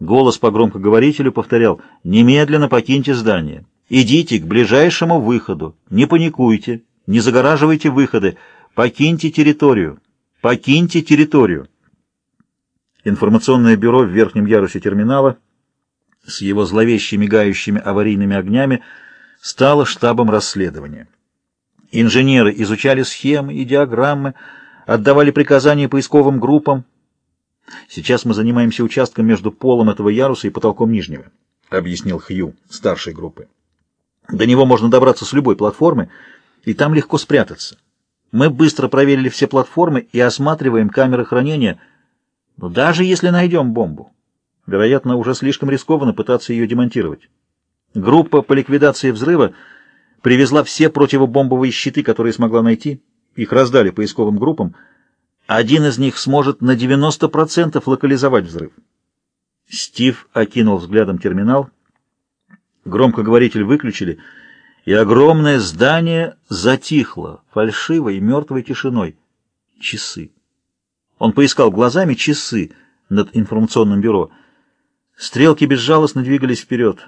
Голос по громкоговорителю повторял «Немедленно покиньте здание. Идите к ближайшему выходу. Не паникуйте, не загораживайте выходы. Покиньте территорию. Покиньте территорию». Информационное бюро в верхнем ярусе терминала с его зловеще мигающими аварийными огнями стало штабом расследования. Инженеры изучали схемы и диаграммы, отдавали приказания поисковым группам. Сейчас мы занимаемся участком между полом этого яруса и потолком нижнего, объяснил Хью, старшей группы. До него можно добраться с любой платформы, и там легко спрятаться. Мы быстро проверили все платформы и осматриваем камеры хранения, но даже если найдем бомбу, вероятно, уже слишком рискованно пытаться ее демонтировать. Группа по ликвидации взрыва привезла все противобомбовые щиты, которые смогла найти, их раздали поисковым группам, один из них сможет на 90% локализовать взрыв. Стив окинул взглядом терминал, громкоговоритель выключили, и огромное здание затихло фальшивой и мертвой тишиной. Часы. Он поискал глазами часы над информационным бюро. Стрелки безжалостно двигались вперед.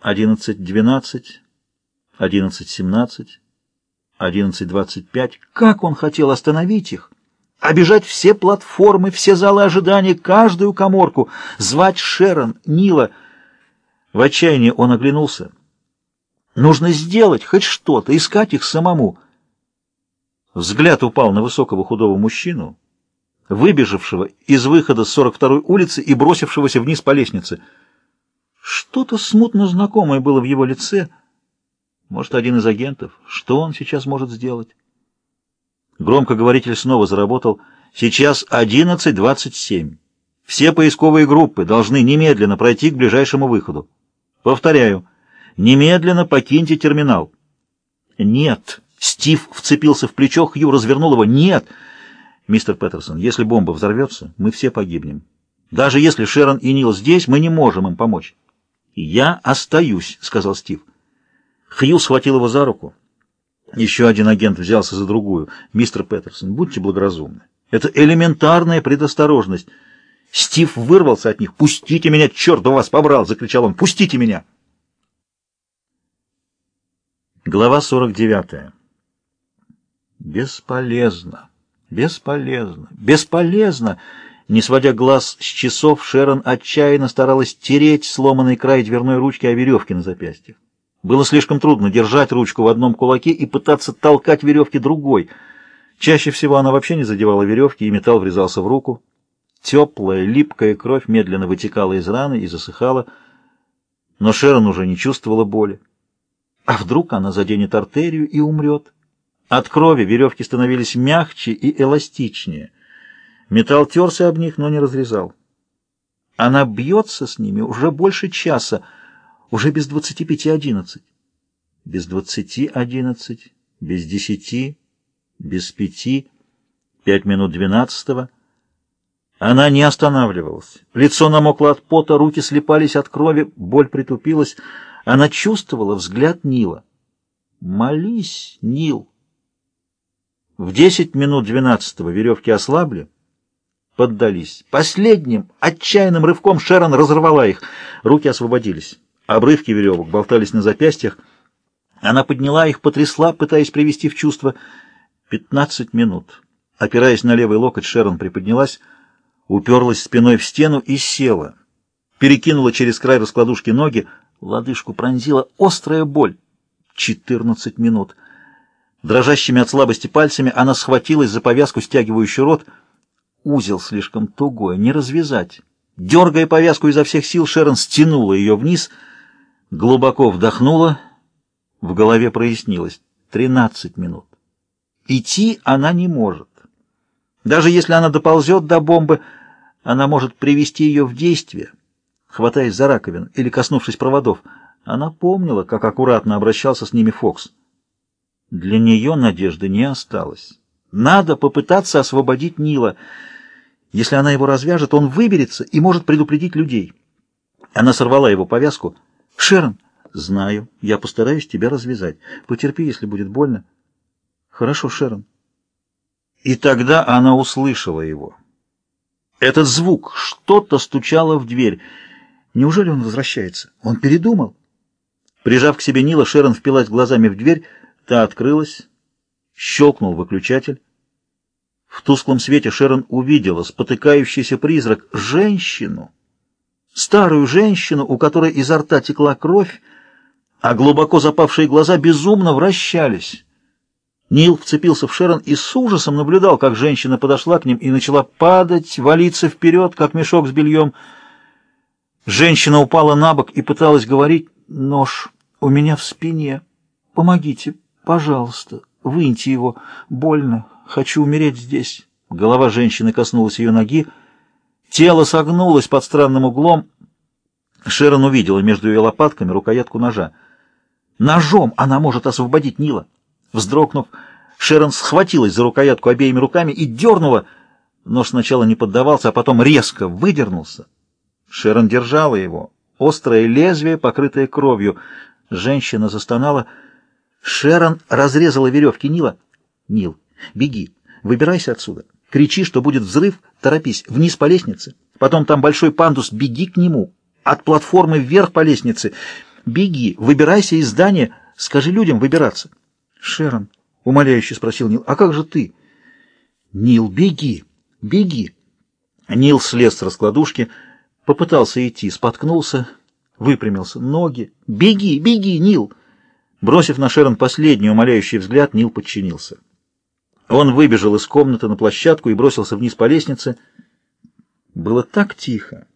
Одиннадцать, двенадцать, одиннадцать, семнадцать, одиннадцать, двадцать пять. Как он хотел остановить их? Обежать все платформы, все залы ожидания, каждую коморку, звать Шерон, Нила. В отчаянии он оглянулся. Нужно сделать хоть что-то, искать их самому. Взгляд упал на высокого худого мужчину, выбежавшего из выхода с 42-й улицы и бросившегося вниз по лестнице. Что-то смутно знакомое было в его лице. Может, один из агентов? Что он сейчас может сделать? Громкоговоритель снова заработал. Сейчас 11.27. Все поисковые группы должны немедленно пройти к ближайшему выходу. Повторяю, немедленно покиньте терминал. Нет. Стив вцепился в плечо, Хью развернул его. Нет. Мистер Петерсон, если бомба взорвется, мы все погибнем. Даже если Шерон и Нил здесь, мы не можем им помочь. «Я остаюсь», — сказал Стив. Хью схватил его за руку. Еще один агент взялся за другую. «Мистер Петерсон, будьте благоразумны. Это элементарная предосторожность». Стив вырвался от них. «Пустите меня, черт у вас побрал!» — закричал он. «Пустите меня!» Глава 49. «Бесполезно, бесполезно, бесполезно!» Не сводя глаз с часов, Шерон отчаянно старалась тереть сломанный край дверной ручки о веревке на запястьях. Было слишком трудно держать ручку в одном кулаке и пытаться толкать веревки другой. Чаще всего она вообще не задевала веревки, и металл врезался в руку. Теплая, липкая кровь медленно вытекала из раны и засыхала, но Шерон уже не чувствовала боли. А вдруг она заденет артерию и умрет? От крови веревки становились мягче и эластичнее — Металл терся об них, но не разрезал. Она бьется с ними уже больше часа, уже без двадцати пяти одиннадцать. Без двадцати одиннадцать, без десяти, без пяти, пять минут двенадцатого. Она не останавливалась. Лицо намокло от пота, руки слепались от крови, боль притупилась. Она чувствовала взгляд Нила. «Молись, Нил!» В десять минут двенадцатого веревки ослабли, поддались. Последним отчаянным рывком Шерон разорвала их. Руки освободились. Обрывки веревок болтались на запястьях. Она подняла их, потрясла, пытаясь привести в чувство. Пятнадцать минут. Опираясь на левый локоть, Шерон приподнялась, уперлась спиной в стену и села. Перекинула через край раскладушки ноги. Лодыжку пронзила острая боль. Четырнадцать минут. Дрожащими от слабости пальцами она схватилась за повязку, стягивающую рот — Узел слишком тугой, не развязать. Дергая повязку изо всех сил, Шерон стянула ее вниз, глубоко вдохнула, в голове прояснилось. Тринадцать минут. Идти она не может. Даже если она доползет до бомбы, она может привести ее в действие, хватаясь за раковин или коснувшись проводов. Она помнила, как аккуратно обращался с ними Фокс. Для нее надежды не осталось. Надо попытаться освободить Нила. Если она его развяжет, он выберется и может предупредить людей. Она сорвала его повязку. «Шерон!» «Знаю. Я постараюсь тебя развязать. Потерпи, если будет больно». «Хорошо, Шерон». И тогда она услышала его. Этот звук, что-то стучало в дверь. Неужели он возвращается? Он передумал. Прижав к себе Нила, Шерон впилась глазами в дверь, та открылась, щелкнул выключатель. В тусклом свете Шерон увидела спотыкающийся призрак — женщину. Старую женщину, у которой изо рта текла кровь, а глубоко запавшие глаза безумно вращались. Нил вцепился в Шерон и с ужасом наблюдал, как женщина подошла к ним и начала падать, валиться вперед, как мешок с бельем. Женщина упала на бок и пыталась говорить «Нож у меня в спине. Помогите, пожалуйста, выньте его. Больно. Хочу умереть здесь». Голова женщины коснулась ее ноги. Тело согнулось под странным углом. Шерон увидела между ее лопатками рукоятку ножа. Ножом она может освободить Нила. Вздрогнув, Шерон схватилась за рукоятку обеими руками и дернула. Нож сначала не поддавался, а потом резко выдернулся. Шерон держала его. Острое лезвие, покрытое кровью. Женщина застонала. Шерон разрезала веревки Нила. «Нил, беги, выбирайся отсюда. Кричи, что будет взрыв, торопись, вниз по лестнице. Потом там большой пандус, беги к нему. От платформы вверх по лестнице. Беги, выбирайся из здания, скажи людям выбираться». «Шерон», — умоляюще спросил Нил, — «а как же ты?» «Нил, беги, беги!» Нил слез с раскладушки, попытался идти, споткнулся, выпрямился. «Ноги! Беги, беги, Нил!» Бросив на Шерон последний умоляющий взгляд, Нил подчинился. Он выбежал из комнаты на площадку и бросился вниз по лестнице. Было так тихо,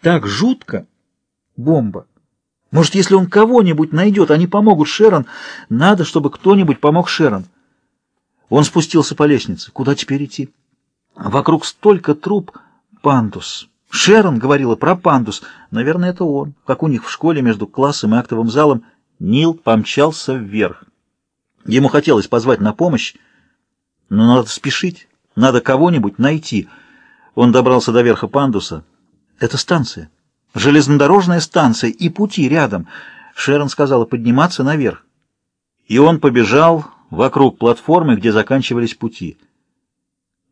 так жутко. Бомба. Может, если он кого-нибудь найдет, они помогут Шерон. Надо, чтобы кто-нибудь помог Шерон. Он спустился по лестнице. Куда теперь идти? Вокруг столько труп. Пандус. Шерон говорила про пандус. Наверное, это он. Как у них в школе между классом и актовым залом. Нил помчался вверх. Ему хотелось позвать на помощь, но надо спешить. Надо кого-нибудь найти. Он добрался до верха пандуса. Это станция. Железнодорожная станция и пути рядом. Шерон сказала подниматься наверх. И он побежал вокруг платформы, где заканчивались пути.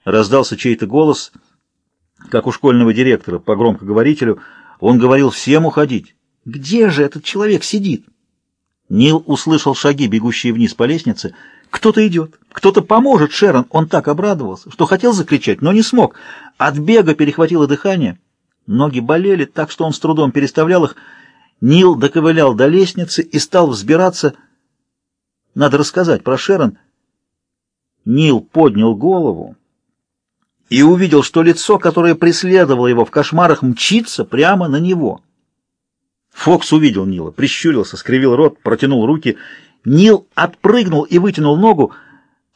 Раздался чей-то голос, как у школьного директора, по громкоговорителю. Он говорил всем уходить. «Где же этот человек сидит?» Нил услышал шаги, бегущие вниз по лестнице. «Кто-то идет, кто-то поможет, Шерон!» Он так обрадовался, что хотел закричать, но не смог. От бега перехватило дыхание. Ноги болели так, что он с трудом переставлял их. Нил доковылял до лестницы и стал взбираться. Надо рассказать про Шерон. Нил поднял голову и увидел, что лицо, которое преследовало его в кошмарах, мчится прямо на него. Фокс увидел Нила, прищурился, скривил рот, протянул руки. Нил отпрыгнул и вытянул ногу.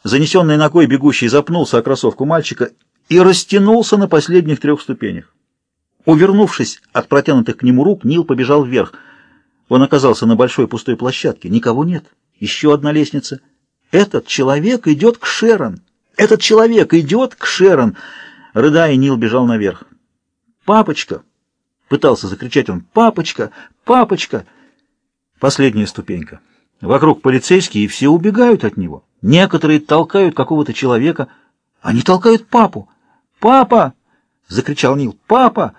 Занесенный ногой бегущий запнулся о кроссовку мальчика и растянулся на последних трех ступенях. Увернувшись от протянутых к нему рук, Нил побежал вверх. Он оказался на большой пустой площадке. Никого нет. Еще одна лестница. Этот человек идет к Шерон. Этот человек идет к Шерон. Рыдая, Нил бежал наверх. «Папочка!» — пытался закричать он. «Папочка! Папочка!» Последняя ступенька. Вокруг полицейские, и все убегают от него. Некоторые толкают какого-то человека. Они толкают папу. «Папа!» — закричал Нил. «Папа!»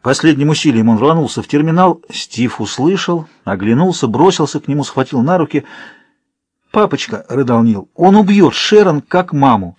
Последним усилием он рванулся в терминал. Стив услышал, оглянулся, бросился к нему, схватил на руки. «Папочка», — рыдал Нил, — «он убьет Шерон, как маму».